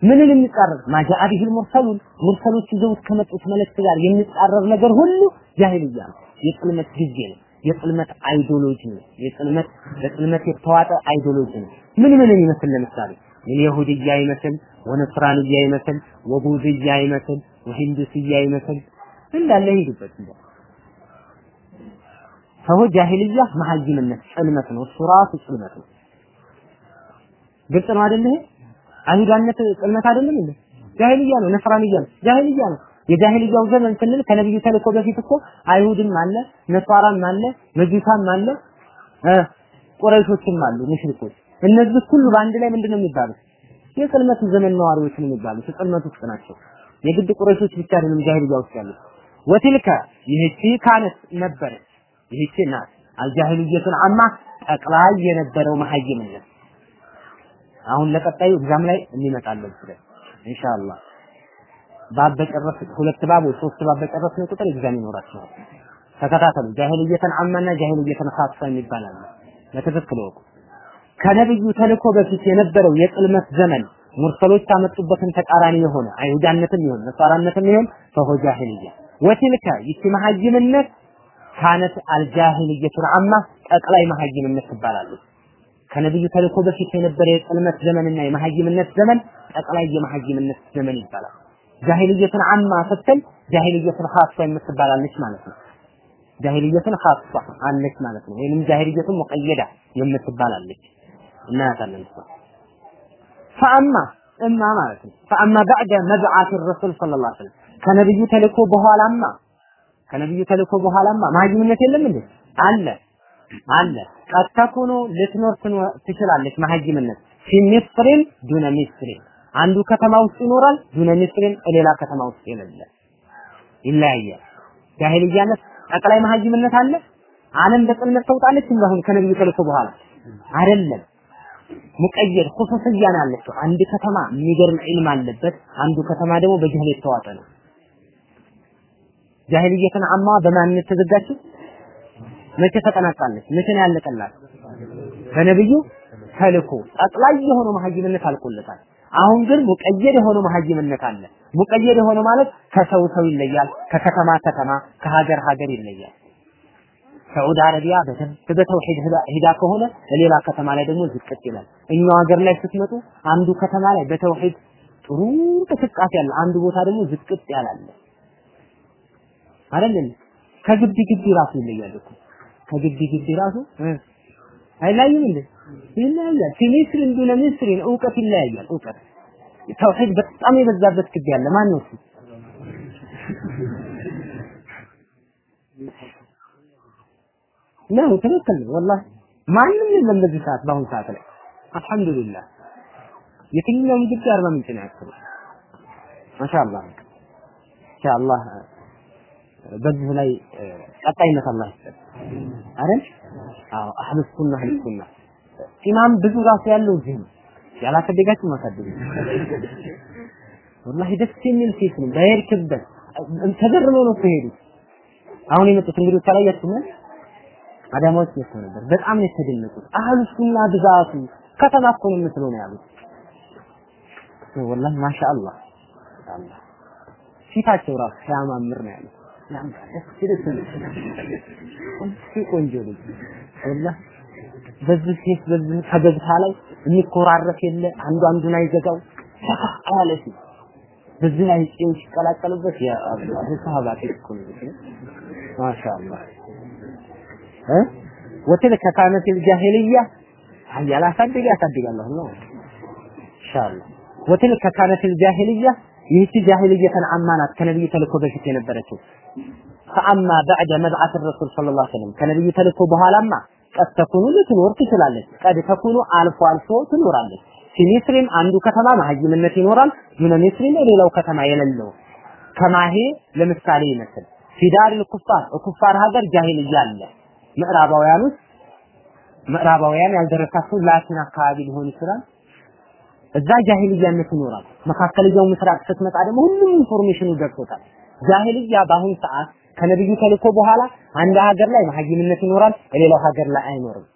ምንን የሚጻረር ማጃአ ቢሂል ሙርሰሉን ሙርሰሎች ይዘውት ከመጡት መልእክት ጋር የሚጻረር ነገር ሁሉ ጃሂልያ ነው። የጽልመት ጊዜ ነው። የጽልመት ideology ነው። የጽልመት በጽልመት የተዋጠ ideology ነው። ምን ምንን ይመስል ለምሳሌ የ يهودية ይመስል ونصرانية ይመስል وبوذية ይመስል وهندوسية ይመስል እንዳለ ሂዱበት እንደ فهو جاهلية መሐይምነት ጽልመት ነው። እሱ ራሱ ጽልመት ነው። ግልጽ ነው አይደል? አይሁዳነት ጽልመት አይደለም እንዴ? جاهلية ነው፣ نصرانية ነው፣ جاهلية ነው። የጃሂልያው ዘመን ስንል ከነብዩ ተልኮ በፊት እኮ አይሁድም አለ፣ ነሷራም አለ፣ መጁሳም አለ፣ ቁረይሾችም አሉ፣ ሙሽሪኮች። እነዚህ ሁሉ በአንድ ላይ ምንድነው የሚባሉት? የጽልመቱ ዘመን ነዋሪዎች ነው የሚባሉት። የጽልመቱ ውስጥ ናቸው። የግድ ቁረይሾች ብቻ አይደለም ጃሂልያ ውስጥ ያሉት። ወትልከ ይህቺ ካነት ነበረች፣ ይህቺ ናት አልጃሂልየቱን አማ ጠቅላይ የነበረው መሐይምነት አሁን ለቀጣዩ ኤግዛም ላይ እንመጣለን ስለ ኢንሻአላህ ባብ በጨረስ ሁለት ባብ ወይ ሶስት ባብ በጨረስን ቁጥር ኤግዛም ይኖራቸዋል። ተከታተሉ። ጃሂልየተን አማና ጃሂልየተን ኻሳ የሚባል በትክክል ወቁ። ከነብዩ ተልኮ በፊት የነበረው የጽልመት ዘመን ሙርሰሎች ያመጡበትን ተቃራኒ የሆነ አይሁዳነትም ይሁን ነሳራነትም ይሁን ፈሆ ጃሂልያ ወትልከ ይቺ መሐይምነት ካነት አልጃሂልየቱን አማ ጠቅላይ መሐይምነት ትባላለች። ከነብዩ ተልኮ በፊት የነበረ የጽልመት ዘመንና የመሐይምነት ዘመን ጠቅላይ የመሐይምነት ዘመን ይባላል። ጃሂልየቱን አማ ስትል ጃሂልየቱን ኻሷ የምትባላለች ማለት ነው። ጃሂልየቱን ኻሷ አለች ማለት ነው። ወይንም ጃሂልየቱን ሙቀየዳ የምትባላለች እናያታለን ፈአማ እማ ማለት ነው። ፈአማ ባዕደ መብዓት ረሱል ሰለላሁ ዐለይሂ ወሰለም ከነብዩ ተልኮ በኋላማ ከነብዩ ተልኮ በኋላማ መሐይምነት የለም እንዴ? አለ አለ قد تكون ልትኖር ትችላለች መሐይምነት في مصر دون مصر አንዱ ከተማ ውስጥ ይኖራል دون مصر ሌላ ከተማ ውስጥ የሌለ ይለያያል። ጃሂልያነት ጠቅላይ መሐይምነት አለ። ዓለም በጽልመት ተውጣለች እንደሁን ከነብዩ ተልኮ በኋላ አይደለም። مقيد خصوصية ነው ያለችው። አንድ ከተማ የሚገርም علم አለበት፣ አንዱ ከተማ ደግሞ በ جهل የተዋጠ ነው። ጃሂልየትን አማ በማንነት ተዘጋችው መቼ ተጠናቃለች? መቼ ነው ያለቀላት? በነብዩ ተልኮ ጠቅላይ የሆነው መሐይምነት አልቆለታል። አሁን ግን ሙቀየድ የሆነው መሐይምነት አለ። ሙቀየድ የሆነው ማለት ከሰው ሰው ይለያል፣ ከከተማ ከተማ፣ ከሀገር ሀገር ይለያል። ሳዑዲ አረቢያ በደንብ በተውሂድ ሂዳ ከሆነ ሌላ ከተማ ላይ ደግሞ ዝቅጥ ይላል። እኛው ሀገር ላይ ስትመጡ አንዱ ከተማ ላይ በተውሂድ ጥሩ እንቅስቃሴ አለ፣ አንዱ ቦታ ደግሞ ዝቅጥ ያላለ አይደል? ከግቢ ግቢ ራሱ ይለያል እኮ ከግቢ ግቢ ራሱ አይለያዩም እንዴ? ይለያያል። في مصر دون مصر እውቀት ይለያያል። እውቀት توحيد በጣም የበዛበት ግቢ ያለ ማን ነው እሱ? ነው ትክክል ነው። والله ማንም የለም በዚህ ሰዓት በአሁኑ ሰዓት ላይ አልሐምዱሊላህ የትኛውም ግቢ አርባ ምንጭ ነው ያክሉ ማሻአላህ ኢንሻአላህ በዚህ ላይ ቀጣይነት አላህ ይስጠን አይደል? አዎ አህሉ ሱና አህሉ ሱና ኢማም ብዙ ራሱ ያለው እዚህ ነው። ያላሳደጋችሁ ማሳደግ ወላሂ ደስ የሚል ሴት ነው። በሄድክበት ተገርመው ነው የሄዱት። አሁን የመጡት እንግዲህ ካላያችሁ ምን አዳማዎች መጥተው ነበር። በጣም ነው የተደነቁት። አህሉ ሱና ብዛቱ ከተማ እኮ ነው የምትለው ነው ያሉት። ወላሂ ማሻአላህ አላህ ፊታቸው ራሱ ሲያማምር ነው ያሉት። ያምራል። ደስ እሺ ቆንጆ ልጅ ወላሂ በዚህ ሴት በዚህ ፈገግታ ላይ የሚኮራረፍ የለ አንዱ አንዱን አይዘጋው ሰፋ ያለ ሴት በዚህ ላይ ፂም ሲቀላቀልበት ያ አላህ ሰሃባ እኮ ነው ማሻአላህ እ ወትልከ ካነት الجاهليه ያላ አሳድግ ያሳድጋለሁ ነው ኢንሻአላህ ወትልከ ካነት الجاهليه ይህቺ ጃሂልየተን አማናት ከነብዩ ተልኮ በፊት የነበረችው ፈአማ በዕደ መብዓት ረሱል ሰለላሁ ዐለይሂ ወሰለም ከነብዩ ተልኮ በኋላማ ቀድ ተኩኑ ልትኖር ትችላለች። ቀድ ተኩኑ አልፎ አልፎ ትኖራለች። ፊሚስሪን አንዱ ከተማ መሀይምነት ይኖራል። دون ሌላው ከተማ የሌለው كما هي ለምሳሌ ይመስል في دار الكفار كفار ሀገር جاهلية አለ። ምዕራባውያን ውስጥ ምዕራባውያን ያልደረሳቸው ላቲን አካባቢ ሊሆን ይችላል። እዛ ጃሂልያነት ይኖራል። መካከለኛው ምስራቅ ስትመጣ ደግሞ ሁሉም information ኑ ደርሶታል። جاهلية በአሁኑ ሰዓት ከነብዩ ተልኮ በኋላ አንድ ሀገር ላይ መሀይምነት ይኖራል፣ ሌላው ሀገር ላይ አይኖርም።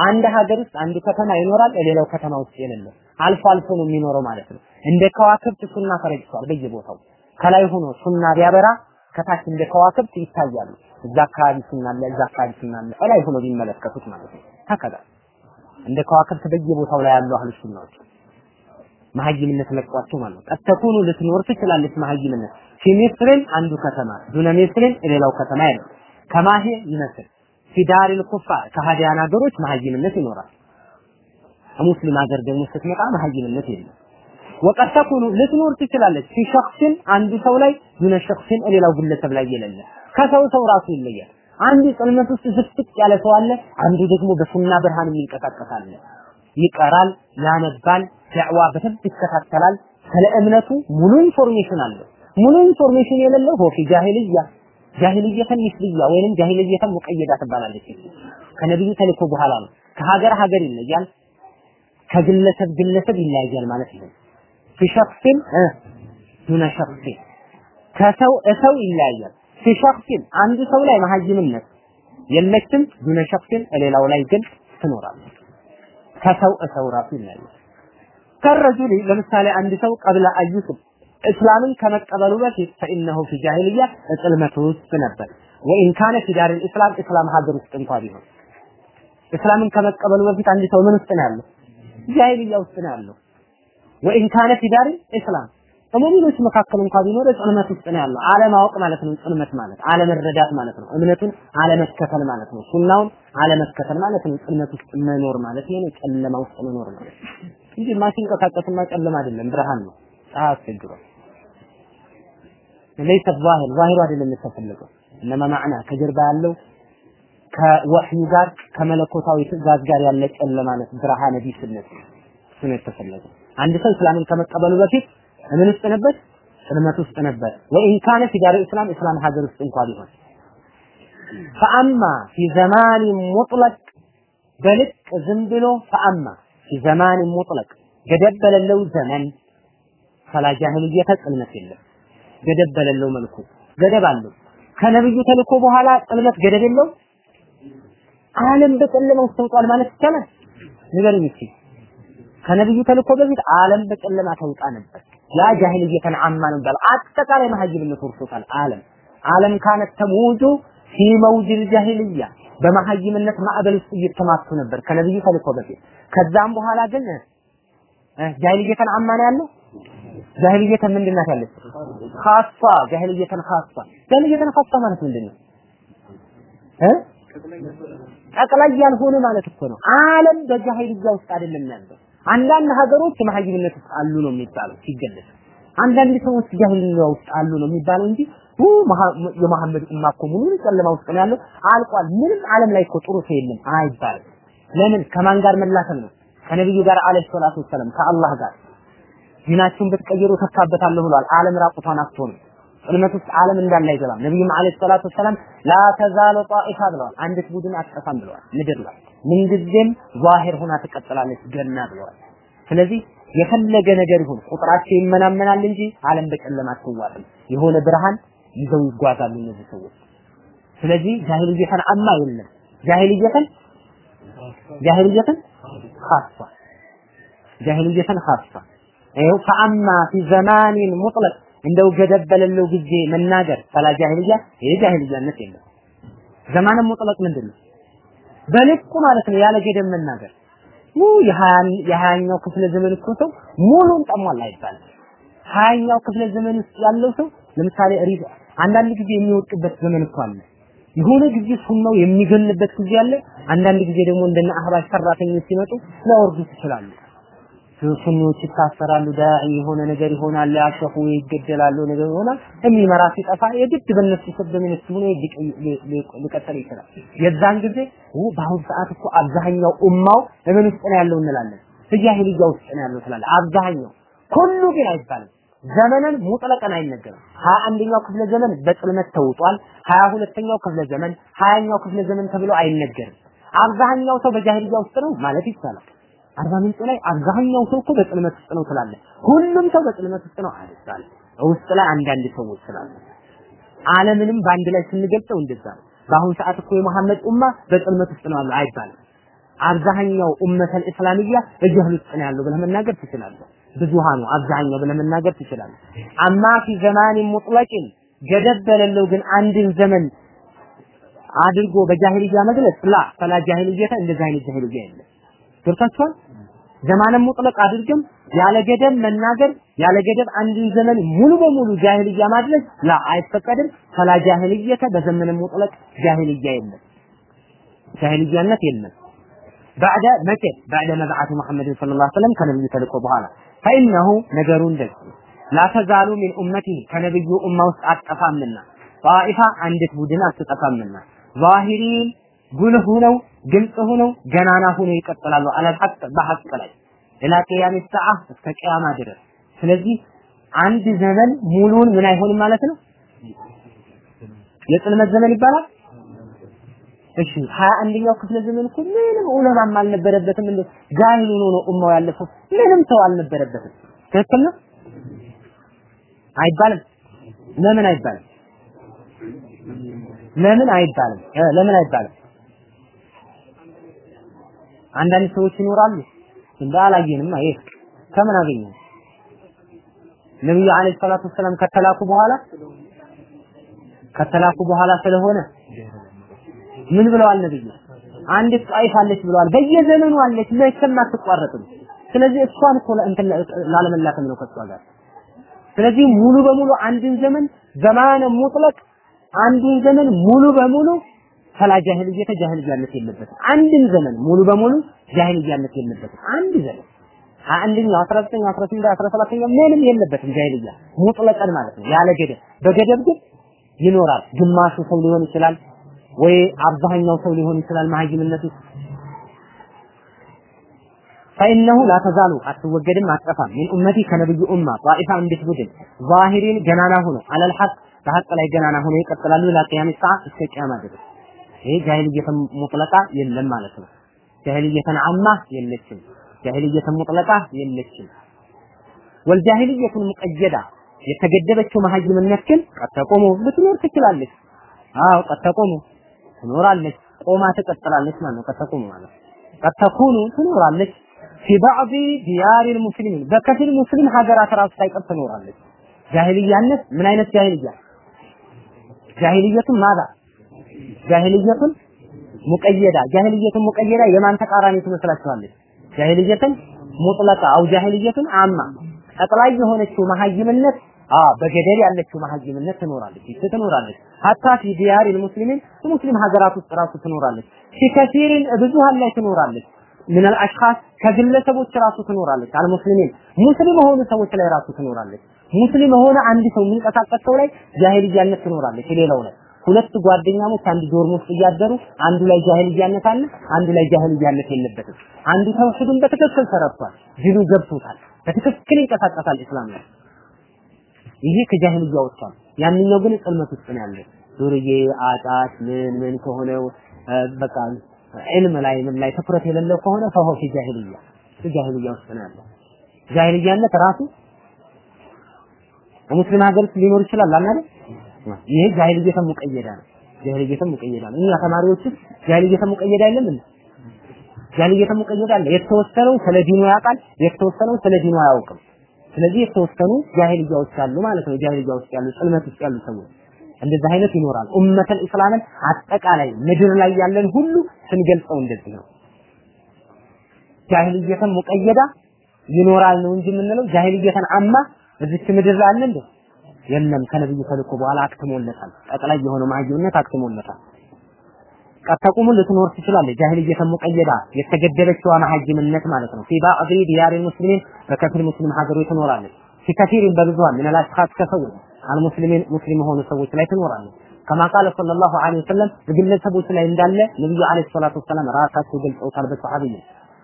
አንድ ሀገር ውስጥ አንዱ ከተማ ይኖራል፣ ሌላው ከተማ ውስጥ የሌለ አልፎ አልፎ ነው የሚኖረው ማለት ነው። እንደ ከዋክብት ሱና ተረጭቷል በየቦታው ከላይ ሆኖ ሱና ቢያበራ ከታች እንደ ከዋክብት ይታያሉ። እዛ አካባቢ ሱና አለ፣ እዛ አካባቢ ሱና አለ። ከላይ ሆኖ ቢመለከቱት ማለት ነው። ተከዳ እንደ ከዋክብት በየቦታው ላይ ያሉ አህሉ ሱናዎች መሀይምነት ለቋቸው ማለት ነው። ቀድ ተኩኑ ልትኖር ትችላለች መሀይምነት ፊሚስርን አንዱ ከተማ ዱነ ሌላው ከተማ ያለው ከማሄ ይመስል ፊዳሪል ኩፋር ከሃዲያን ሀገሮች መሀይምነት ይኖራል። ከሙስሊም ሀገር ደግሞ ስትመጣ መሀይምነት የለም። وقد تكون ልትኖር ትችላለች في شخص አንዱ ሰው ላይ دون شخص ሌላው ግለሰብ ላይ የሌለ ከሰው ሰው ራሱ ይለያል። አንዱ ጽልመት ውስጥ ዝፍቅ ያለ ሰው አለ፣ አንዱ ደግሞ በሱና ብርሃን የሚንቀሳቀስ ይቀራል፣ ያነባል፣ ዳዕዋ በደንብ ይከታተላል። ስለ እምነቱ ሙሉ information አለው። ሙሉ information የሌለው هو في جاهلية جاهلية ሚስልያ ወይንም جاهلية مقيدة ትባላለች። ከነብዩ ተልኮ በኋላ ነው። ከሀገር ሀገር ይለያል፣ ከግለሰብ ግለሰብ ይለያያል ማለት ነው። ፊ ሸክሲን ዱነ ሸክሲን ከሰው እሰው ይለያያል። ፊ ሸክሲን አንዱ ሰው ላይ መሀይምነት የለችም፣ ዱነ ሸክሲን ሌላው ላይ ግን ትኖራለች። ከሰው እሰው ራሱ ይለያያል። ከረጁሊ ለምሳሌ አንድ ሰው ቀብለ አዩስብ እስላምን ከመቀበሉ በፊት ፈኢነሁ ፊ ጃሂልያ ጽልመት ውስጥ ነበር። وإن كان في دار الإسلام እስላም ሀገር ውስጥ እንኳ ቢሆን እስላምን ከመቀበሉ በፊት አንድ ሰው ምን ውስጥ ነው ያለው? ጃሂልያ ውስጥ ነው ያለው። وإن كان في دار الإسلام በሙሚኖች መካከል እንኳ ቢኖር ጽልመት ውስጥ ነው ያለው። አለማወቅ ማለት ነው። ጽልመት ማለት አለመረዳት ማለት ነው። እምነቱን አለመከተል ማለት ነው። ሱናውን አለመከተል ማለት ነው። ጽልመት ውስጥ መኖር ማለት ነው። ጨለማ ውስጥ መኖር ማለት እንጂ ማሲንቀሳቀስማ ጨለማ አይደለም፣ ብርሃን ነው። ፀሐይ ለይሰ ዛሂር ዛሂሩ አይደለም የተፈለገው እነማ ማዕና ከጀርባ ያለው ከወህዩ ጋር ከመለኮታዊ ትእዛዝ ጋር ያለ ጨለማ ማለት ብርሃነ ቢስነት እሱ ነው የተፈለገው። አንድ ሰው እስላምን ከመቀበሉ በፊት ምን ውስጥ ነበር? ጽልመት ውስጥ ነበር። ወኢን ካነ ፊ ዳር እስላም እስላም ሀገር ውስጥ እንኳን ቢሆን ፈአማ ፊ ዘማን ሙጥለቅ በልቅ ዝም ብሎ ፈአማ ፊ ዘማን ሙጥለቅ ገደብ በሌለው ዘመን ፈላ ጃሂልየተ ጽልመት የለም። ገደብ በሌለው መልኩ ገደብ አለው። ከነብዩ ተልኮ በኋላ ጽልመት ገደብ የለው። ዓለም በጨለማ ውስጥ ተውጧል ማለት ይቻላል? ንገሩኝ እስኪ። ከነብዩ ተልኮ በፊት ዓለም በጨለማ ተውጣ ነበር። ያ ጃሂልየተን አማ ነው ይባላል። አጠቃላይ መሀይምነት ወርሶታል ዓለም ዓለም ካነት ተሙጁ ፊ መውጅል ጃሂልያ በመሀይምነት ማዕበል ውስጥ እየተማቱ ነበር ከነብዩ ተልኮ በፊት። ከዛም በኋላ ግን ጃሂልየተን አማ ነው ያለው። ጃሂልየተን ምንድን ናት ያለች? ኻሷ ጃሂልየተን ኻሷ ጃሂልየተን ኻሷ ማለት ምንድን ነው እ ጠቅላይ ያልሆነ ማለት እኮ ነው። ዓለም በጃሂልያ ውስጥ አይደለም ያለው። አንዳንድ ሀገሮች መሀይምነት ውስጥ አሉ ነው የሚባለው ሲገለጽ። አንዳንድ ሰዎች ጃሂልያ ውስጥ አሉ ነው የሚባለው እንጂ የመሐመድ ኡማ እኮ ሙሉ ጨለማ ውስጥ ነው ያለው አልቋል። ምንም ዓለም ላይ እኮ ጥሩ ሰው የለም አይባልም። ለምን? ከማን ጋር መላተም ነው? ከነብዩ ጋር አለይሂ ሰላቱ ወሰለም ከአላህ ጋር ዲናችሁን ብትቀይሩ ተካበታለሁ ብሏል። ዓለም ራቁቷን አትሆንም። ጽልመት ውስጥ ዓለም እንዳለ አይገባም። ነብዩም አለይሂ ሰላቱ ወሰለም ላ ተዛሉ ጣኢፋ ብለዋል። አንዲት ቡድን አትጠፋም ብለዋል። ምድር ላይ ምንጊዜም ዛሂር ሆና ትቀጥላለች ገና ብለዋል። ስለዚህ የፈለገ ነገር ይሁን ቁጥራቸው ይመናመናል እንጂ ዓለም በጨለማ አትዋጥም። የሆነ ብርሃን ይዘው ይጓዛሉ እነዚህ ሰዎች። ስለዚህ ጃሂልየተን አማ የለም። ጃሂልየተን ጃሂልየተን ኻሷ ጃሂልየተን ኻሷ ይኸው ፈአማ ፊ ዘማኒን ሙጥለቅ እንደው ገደብ በሌለው ጊዜ መናገር ፈላ ጃሂልያ ይሄ ጃሂልያነት የለም። ዘማን ሙጥለቅ ምንድን ነው? በልኩ ማለት ነው ያለ ገደብ መናገር የሀያኛው ክፍለ ዘመን እኮ ሰው ሙሉን ጠሟል አይባልም። ሀያኛው ክፍለ ዘመን ውስጥ ያለው ሰው ለምሳሌ ሪድ አንዳንድ ጊዜ የሚወድቅበት ዘመን እኮ አለ። የሆነ ጊዜ ሱናው የሚገልበት ጊዜ አለ። አንዳንድ ጊዜ ደግሞ እንደነ አህባሽ ሰራተኞች ሲመጡ ሊያወርዱት ይችላሉ። ሱኒዎች ይታሰራሉ። ዳዒ የሆነ ነገር ይሆናል። ያሸፉ ይገደላሉ። ነገር ይሆናል። የሚመራ ሲጠፋ የግድ በእነሱ ሰብ በሚነሱ ሆኖ ሊቀጥል ይችላል። የዛን ጊዜ በአሁኑ ሰዓት እኮ አብዛኛው ኡማው እምን ውስጥ ነው ያለው እንላለን። በጃሂልያ ውስጥ ነው ያለው ትላለህ። አብዛኛው ሁሉ ግን አይባልም። ዘመንን ሙጥለቀን አይነገርም። ሀያ አንደኛው ክፍለ ዘመን በጽልመት ተውጧል። ሀያ ሁለተኛው ክፍለ ዘመን፣ ሀያኛው ክፍለ ዘመን ተብሎ አይነገርም። አብዛኛው ሰው በጃሂልያ ውስጥ ነው ማለት ይቻላል። አርባ ምንጭ ላይ አብዛኛው ሰው እኮ በጽልመት ውስጥ ነው ትላለህ። ሁሉም ሰው በጽልመት ውስጥ ነው አይባልም። ውስጥ ላይ አንዳንድ ሰዎች ስላሉ ዓለምንም በአንድ ላይ ስንገልጸው እንደዛ ነው። በአሁኑ ሰዓት እኮ የመሐመድ ኡማ በጽልመት ውስጥ ነው ያለው አይባልም። አብዛኛው ኡመተል እስላሚያ በጀህል ውስጥ ነው ያለው ብለህ መናገር ትችላለህ። ብዙሃኑ አብዛኛው ብለህ መናገር ትችላለህ። አማ ፊ ዘማኒን ሙጥለቂን ገደብ በሌለው ግን አንድን ዘመን አድርጎ በጃሂልያ መግለጽ ላ ፈላ ጃሂልየተ እንደዚህ አይነት ጃሂልያ የለም። ገብታችኋል? ዘማንን ሙጥለቅ አድርገን ያለ ገደብ መናገር ያለ ገደብ አንድን ዘመን ሙሉ በሙሉ ጃሂልያ ማድረግ ላ አይፈቀድም። ፈላ ጃሂልየተ በዘመን ሙጥለቅ ጃሂልያ የለም፣ ጃሂልያነት የለም። ባዕደ መቼ ባዕደ መብዓቱ መሐመድን ሰለላሁ ዐለይሂ ወሰለም ከነብዩ ተልኮ በኋላ ፈኢነሁ ነገሩ እንደዚህ ላተዛሉ ሚን ኡመቲህ ከነብዩ ኡማ ውስጥ አትጠፋምና ጣኢፋ አንዲት ቡድን አትጠፋምና ዛሂሪን ጉልህ ሆነው ግልጽ ሆነው ገናና ሆነው ይቀጥላሉ። አለል ሐቅ በሐቅ ላይ ኢላ ቂያም ሰዓ እስከ ቂያማ ድረስ። ስለዚህ አንድ ዘመን ሙሉን ምን አይሆንም ማለት ነው? የጽልመት ዘመን ይባላል? እሺ ሀያ አንደኛው ክፍለ ዘመን እኮ ምንም ዑለማም አልነበረበትም። እንደ ጃሂል ሆኖ ነው ኡማው ያለፈው። ምንም ሰው አልነበረበትም። ትክክል ነው? አይባልም? ለምን አይባልም? ለምን አይባልም? ለምን አይባልም አንዳንድ ሰዎች ይኖራሉ። እንደ አላየንም ይሄ ከምን አገኘ ነብዩ አለይሂ ሰላቱ ወሰለም ከተላኩ በኋላ? ከተላኩ በኋላ ስለሆነ ምን ብለዋል ነብዩ? አንዲት ጣይፍ አለች ብለዋል። በየዘመኑ አለች መቼም አትቋረጥም። ስለዚህ እሷን እኮ እንትን ላለመላክም ነው ከሷ ጋር። ስለዚህ ሙሉ በሙሉ አንድን ዘመን ዘማነ ሙጥለቅ አንድን ዘመን ሙሉ በሙሉ ፈላ ጃሂልየተ ጃሂልያነት የለበትም አንድን ዘመን ሙሉ በሙሉ ጃሂልያነት የለበትም አንድ ዘመን አንደኛው 19 18 17 ምንም የለበትም ጃሂልያ ሙጥለቀን ማለት ነው ያለ ገደብ በገደብ ግን ይኖራል ግማሹ ሰው ሊሆን ይችላል ወይ አብዛኛው ሰው ሊሆን ይችላል መሀይምነት ውስጥ فإنه لا تزال አትወገድም አትጠፋም من ኡመቲ ከነብዩ ኡማ ጣኢፋ እንድት ቡድን ዛሂሪን ገናና ሆኖ አለል ሐቅ በሐቅ ላይ ገናና ሆኖ ይቀጥላሉ ለቂያም ሰዓ እስከ ቂያማ ድረስ ይሄ جاهلية مطلقة የለም ማለት ነው። جاهلية عامة የለችም። جاهلية مطلقة የለችም። والجاهلية المقيدة የተገደበችው መሀይምነት ግን قد تقوم። ልትኖር ትችላለች። አዎ قد تقوم። ትኖራለች። ቆማ ትቀጥላለች ማለት ነው። قد تقوم ማለት قد تكون ትኖራለች። في بعض ديار المسلمين በከፊል ሙስሊም ሀገራት ራሱ ሳይቀር ትኖራለች። ጃሂልያነት ምን አይነት ጃሂልያ? جاهلية ማዳ جاهلية مقيدة جاهلية مقيدة የማን ተቃራኒ ትመስላችኋለች? جاهلية مطلقة أو جاهلية عامة። ጠቅላይ የሆነችው መሀይምነት አ በገደብ ያለችው መሀይምነት ትኖራለች ይቺ ትኖራለች። حتى في ديار المسلمين ሙስሊም ሀገራት ውስጥ ራሱ ትኖራለች። في كثير ብዙሃን ላይ ትኖራለች። من الأشخاص ከግለሰቦች ራሱ ትኖራለች። المسلمين ሙስሊም የሆኑ ሰዎች ላይ ራሱ ትኖራለች። ሙስሊም የሆነ አንድ ሰው የሚንቀሳቀስ ሰው ላይ ጃሂልያነት ትኖራለች። ሌላው ላይ ሁለት ጓደኛሞች አንድ ዶርም ውስጥ እያደሩ አንዱ ላይ ጃሂልያነት አለ አንዱ ላይ ጃሂልያነት የለበትም። አንዱ ተውሂድን በትክክል ተረድቷል። ዲኑ ገብቶታል። በትክክል ይንቀሳቀሳል እስላም ላይ። ይሄ ከጃሂልያዎች አሉ ያንኛው ግን ጽልመት ውስጥ ነው ያለው። ዱርዬ አጫሽ ምን ምን ከሆነው በቃ ዒልም ላይ ምን ላይ ትኩረት የሌለው ከሆነ ፈሆ ፊ ጃሂልያ። ጃሂልያ ውስጥ ነው ያለው። ጃሂልያነት ራሱ ሙስሊም ሀገር ሊኖር ይችላል አይደል ይሄ ጃሂልየተ ሙቀየዳ ነው። ጃሂልየተ ሙቀየዳ ነው። እኛ ተማሪዎች ጃሂልየተ ሙቀየዳ አይደለም እንዴ? ጃሂልየተ ሙቀየዳ አለ። የተወሰነው ስለ ዲኑ ያውቃል የተወሰነው ስለ ዲኑ አያውቅም። ስለዚህ የተወሰኑ ጃሂልያዎች አሉ ማለት ነው። ጃሂልያ ያሉ ጽልመት ውስጥ ያሉ ሰዎች እንደዚህ አይነት ይኖራል ኡመተል እስላምን አጠቃላይ ምድር ላይ ያለን ሁሉ ስንገልጸው እንደዚህ ነው። جاهلية مقيدة ይኖራል ነው እንጂ የምንለው። جاهلية عامة እዚች ምድር ላይ አለ እንዴ የለም ከነብዩ ተልኮ በኋላ አክትሞለታል። ጠቅላይ የሆነው መሀይምነት አክትሞለታል። قد تقوم ልትኖር ትችላለች። جاهلية مقيدة የተገደበችዋ መሀይምነት ማለት ነው። في بعض ديار المسلمين በከፊል ሙስሊም ሀገሮች ትኖራለች። في كثير በብዙሃን من الأشخاص ከሰዎች المسلمين ሙስሊም የሆኑ ሰዎች ላይ ትኖራለች። ከማ ቃለ ሰለላሁ ዐለይሂ ወሰለም በግለሰቦች ላይ እንዳለ ነብዩ ዐለይሂ ሰላቱ ወሰላም ራሳቸው ገልጸውታል በሰሐቢይ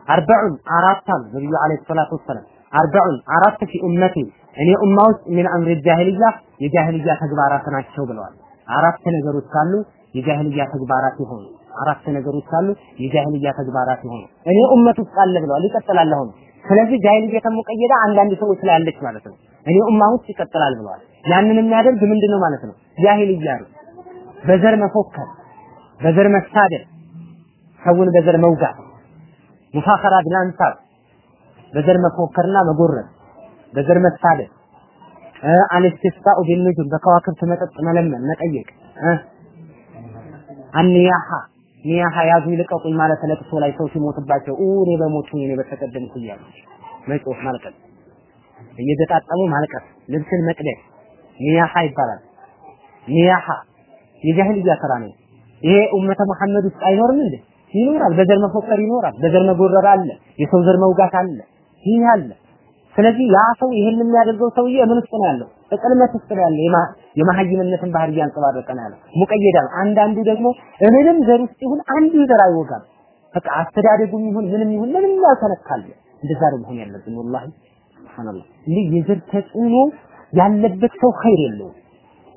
አርበዑን አራት አሉ ነብዩ ዐለይሂ ሰላቱ ወሰላም። አርበዑን አራት ፊ ኡመቲ እኔ ኡማ ውስጥ ምን አምር ጃሂልያ የጃሂልያ ተግባራት ናቸው ብለዋል። አራት ነገሮች አሉ የጃሂልያ ተግባራት የሆኑ አራት ነገሮች አሉ የጃሂልያ ተግባራት የሆኑ እኔ ኡመት ውስጥ አለ ብለዋል። ይቀጥላል አሁን። ስለዚህ ጃሂልያ ተሙቀየዳ አንዳንድ ሰዎች ላይ አለች ማለት ነው። እኔ ኡማ ውስጥ ይቀጥላል ብለዋል። ያንን የሚያደርግ ምንድነው ማለት ነው? ጃሂልያ ነው። በዘር መፎከር በዘር መሳደብ ሰውን በዘር መውጋት ሙፋኸራ ቢላንሳብ በዘር መፎከርና መጎረር በዘር መሳደብ አልስቲስቃኡ ቢልኑጁም በከዋክብት መጠጥ መለመን መጠየቅ አንያሃ ኒያሃ ያዙ ይልቀቁኝ ማለት ለቅሶ ላይ ሰው ሲሞትባቸው እኔ በሞቱ እኔ በተቀደምኩ እያሉ መጮህ ማልቀስ እየገጣጠሙ ማልቀስ ልብስን መቅደድ ኒያሃ ይባላል። ኒያሃ የጃህልያ ስራ ነው። ይሄ ኡመተ መሐመድ ውስጥ አይኖርም እንዴ? ይኖራል። በዘር መፎከር ይኖራል። በዘር መጎረር አለ። የሰው ዘር መውጋት አለ። ይህ አለ ስለዚህ ያ ሰው ይህን የሚያደርገው ሰውዬ ምን ውስጥ ነው ያለው? እጥልመት ውስጥ ነው ያለው። የመሀይምነትን ባህሪ እያንጸባረቀ ነው ያለው። ሙቀየዳ ነው አንዳንዱ ደግሞ እህልም ዘር ውስጥ ይሁን አንዱ ዘር አይወጋም። በቃ አስተዳደጉም ይሁን ምንም ይሁን ምንም ያልተነካል እንደዛ ነው መሆን ያለብን ወላሂ። ሱብሃንአላህ። እንዲህ የዘር ተጽዕኖ ያለበት ሰው ኸይር የለውም።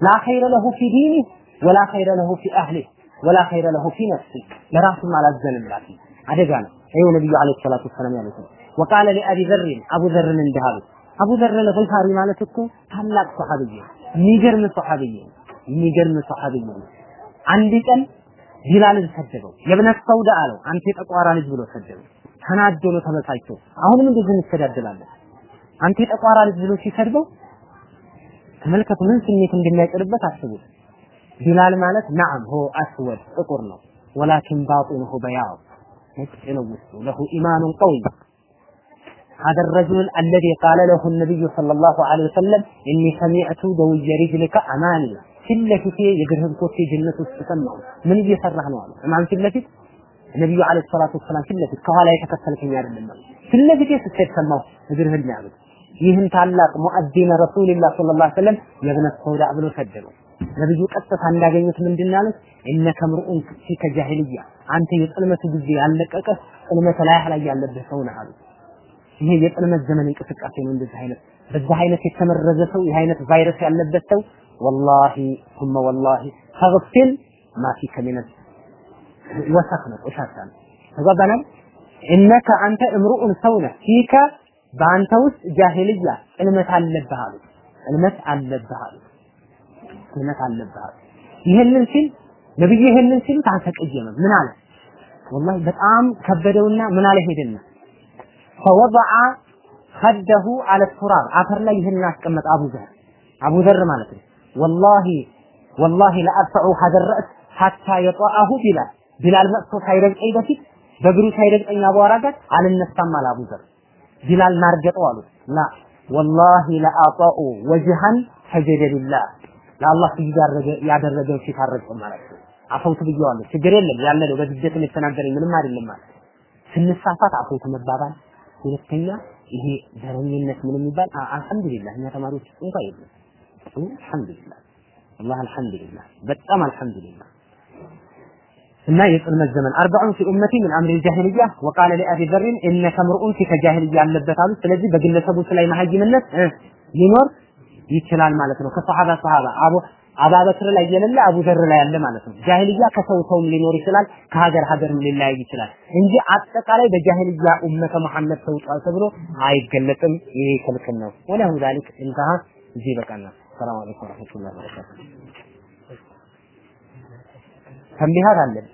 لا خير له في دينه ولا خير له في أهله ولا خير له في نفسه ለራሱም አላዘንላትም አደጋ ነው። ይኸው ነብዩ عليه الصلاة والسلام ያሉት وقال لأبي ذر አቡ ዘርን እንዲህ አቡ ዘር አልጊፋሪ ማለት እኮ ታላቅ ሰሐቢይ የሚገርም ሰሐቢይ የሚገርም ሰሐቢይ አንድ ቀን ቢላልን ሰደበው የብነ ሰውዳ አለው አንተ የጠቋራ ልጅ ብሎ ሰደበው ተናዶ ነው ተበሳጭቶ አሁንም እንደዚህ እንስተዳደላለን አንተ የጠቋራ ልጅ ብሎ ሲሰድበው ተመልከቱ ምን ስሜት እንደሚያጭርበት አስቡት ቢላል ማለት ናም ሆ አስወድ ጥቁር ነው ወላኪን ባጢንሁ በያው ነጭ ነው ውስጡ ለሁ ኢማኑን ቀዊ هذا الرجل الذي قال له النبي صلى الله عليه وسلم إني سمعت دوي رجلك أماني ፊት ለፊቴ የእግርህን ኮቴ ጀነት ውስጥ ሰማሁ። ምን እየሰራህ ነው አለ። ማን ፊት ለፊት ነብዩ አለይሂ ሰላቱ ወሰላም ፊት ለፊት ከኋላ የተከተልከኝ አይደለም። ፊት ለፊቴ ስትሄድ ሰማሁ እግርህን ነው ያሉት። ይህን ታላቅ ሙአዚነ ረሱልላህ ሰለላሁ ዐለይሂ ወሰለም የብነ ሰውዳ ብሎ ሰደበው። ነብዩ ቀጥታ እንዳገኙት ምንድን ነው ያሉት? እነከ ምርኡን ፊከ ጃሂልያ፣ አንተ የጽልመቱ ጊዜ ያለቀቀ ጽልመተ ላይህ ላይ ያለብህ ሰው ነህ አሉት። ይሄ የጽልመት ዘመን እንቅስቃሴ ነው። እንደዚህ አይነት በዚህ አይነት የተመረዘ ሰው ይህ አይነት ቫይረስ ያለበት ሰው ወላሂ ثم ወላሂ ተግፊል ማ ፊከ ሚነ ወሰኽ ነው ቆሻሻ ነው። ተጓባናል እነከ አንተ እምሩኡን ሰው ነህ ፊከ በአንተ ውስጥ ጃሂልያ ጽልመት አለብህ አሉ። ጽልመት አለብህ አሉ። ጽልመት አለብህ አሉ። ይህንን ሲል ነብዩ ይህንን ሲሉ አልተቀየመ። ምን አለ? ወላሂ በጣም ከበደውና ምን አለ ሄደና ፈወضዐ ኸደሁ አለ ቱራብ አፈር ላይ ይህን አስቀመጠ አቡ ዘር አቡ ዘር ማለት ነው ወላሂ ወላሂ ለአርፈዑ ሀደ ረእስ ሐታ የጠአሁ ቢላል ቢላል መጥቶ ሳይረግጠኝ በፊት በእግሩ ሳይረግጠኝ አቧራ ጋር አልነሳም አለ አቡ ዘር ቢላል ማርገጠው አሉት ላ ወላሂ ለአጣኡ ወጅሃን ሰጀደ ሊላህ ለአላህ ስጅዳ ያደረገው ፊት አረግጥም ማለት ነው አፈውት ብየዋለሁ ችግር የለም ያለ ነው በስደት የተናገረኝ ምንም አይደለም ማለት ስንሳሳት አፈውት መባባል ሁለተኛ ይሄ ዘረኝነት ምን የሚባል? አልሐምዱሊላህ። እኛ ተማሪዎች እንኳ የለም። አልሐምዱሊላህ። አላህ አልሐምዱሊላህ። በጣም አልሐምዱሊላህ። እና የጽልመት ዘመን አርባዑን ፊ ኡመቲ ምን አምሪ ጃሂልያ ወቃለ ለአቢ ዘርን እነከ ምርኡን ፊከ ጃሂልያ አለበት አሉ። ስለዚህ በግለሰቦች ላይ መሀይምነት ሊኖር ይችላል ማለት ነው። ከሰሃባ ሰሃባ አቡ አባበክር ላይ የሌለ አቡ ዘር ላይ ያለ ማለት ነው። ጃሂልያ ከሰው ሰውም ሊኖር ይችላል፣ ከሀገር ሀገርም ሊለያይ ይችላል እንጂ አጠቃላይ በጃሂልያ ኡመተ መሐመድ ተውጧል ተብሎ አይገለጥም። ይሄ ክልክል ነው። ወለሁ ዛሊክ እንተሃ እዚህ ይበቃናል። ሰላም አለይኩም ወረህመቱላሂ ወበረካቱሁ። ተንቢሃት አለን